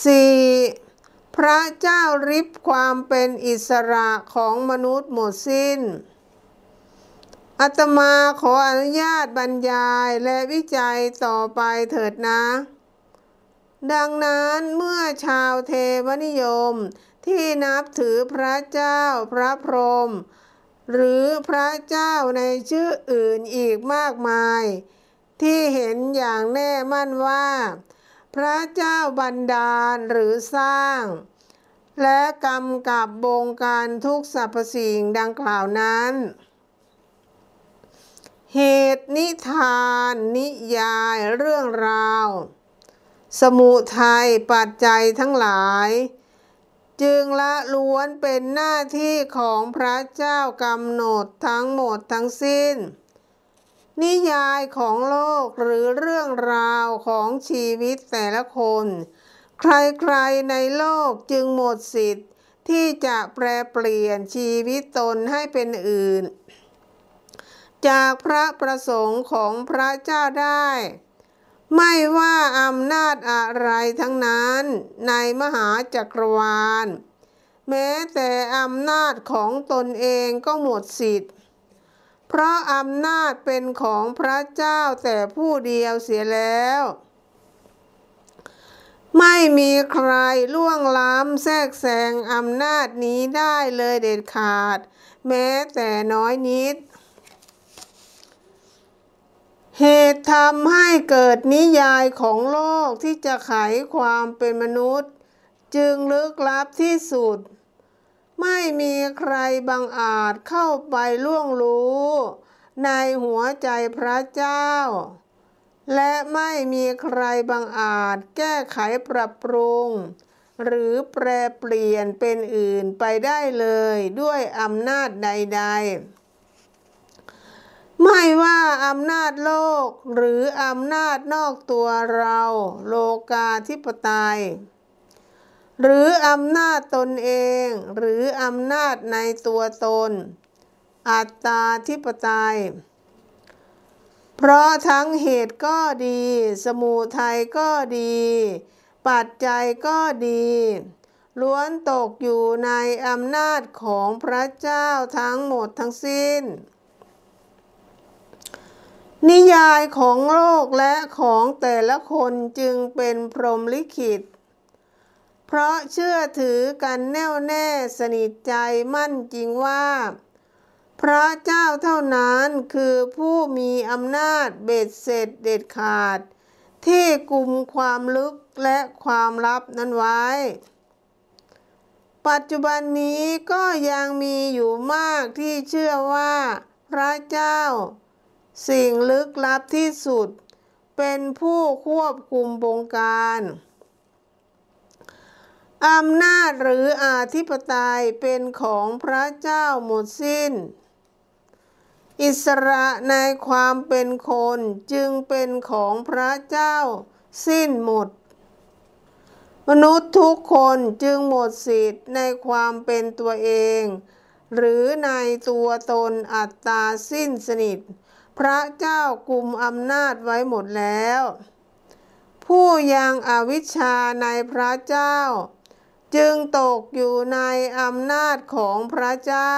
4. พระเจ้าริบความเป็นอิสระของมนุษย์หมดสิ้น อาตมาขออนุญาตบรรยายและวิจัยต่อไปเถิดนะ ดังนั้นเมื่อชาวเทวนิยมที่นับถือพระเจ้าพระพรหมหรือพระเจ้าในชื่ออื่นอีกมากมาย ที่เห็นอย่างแน่มั่นว่า พระเจ้าบันดาลหรือสร้าง และกำกับบงการทุกสรรพสิ่งดังกล่าวนั้น เหตุนิทาน นิยายเรื่องราว สมุทัยปัจจัยทั้งหลาย จึงละล้วนเป็นหน้าที่ของพระเจ้ากำหนดทั้งหมดทั้งสิ้น นิยายของโลกหรือเรื่องราวของชีวิตแต่ละคน ใครๆในโลกจึงหมดสิทธิ์ ที่จะแปรเปลี่ยนชีวิตตนให้เป็นอื่น จากพระประสงค์ของพระเจ้าได้ ไม่ว่าอำนาจอะไรทั้งนั้นในมหาจักรวาล แม้แต่อำนาจของตนเองก็หมดสิทธิ์ เพราะอำนาจเป็นของพระเจ้าแต่ผู้เดียวเสียแล้ว ไม่มีใครล่วงล้ำแทรกแซงอำนาจนี้ได้เลยเด็ดขาด แม้แต่น้อยนิด เหตุทำให้เกิดนิยายของโลกที่จะไขความเป็นมนุษย์ จึงลึกลับที่สุด ไม่มีใครบังอาจเข้าไปล่วงรู้ ในหัวใจพระเจ้า และไม่มีใครบังอาจแก้ไขปรับปรุง หรือแปรเปลี่ยนเป็นอื่นไปได้เลยด้วยอำนาจใด ๆไม่ว่าอำนาจโลกหรืออำนาจนอกตัวเรา โลกาธิปไตย หรืออำนาจตนเอง หรืออำนาจในตัวตน อัตตาธิปไตย เพราะทั้งเหตุก็ดี สมุทัยก็ดี ปัจจัยก็ดี ล้วนตกอยู่ในอำนาจของพระเจ้าทั้งหมดทั้งสิ้น นิยายของโลกและของแต่ละคนจึงเป็นพรหมลิขิต เพราะเชื่อถือกันแน่วแน่สนิทใจมั่นจริงว่า พระเจ้าเท่านั้นคือผู้มีอำนาจเบ็ดเสร็จเด็ดขาด ที่กลุ่มความลึกและความลับนั้นไว้ ปัจจุบันนี้ก็ยังมีอยู่มากที่เชื่อว่า พระเจ้า สิ่งลึกลับที่สุด เป็นผู้ควบคุมบงการ อำนาจหรืออาธิปไตยเป็นของพระเจ้าหมดสิ้น อิสระในความเป็นคนจึงเป็นของพระเจ้าสิ้นหมด มนุษย์ทุกคนจึงหมดสิทธิ์ในความเป็นตัวเอง หรือในตัวตนอัตตาสิ้นสนิท พระเจ้ากุมอำนาจไว้หมดแล้ว ผู้ยังอวิชชาในพระเจ้า จึงตกอยู่ในอำนาจของพระเจ้า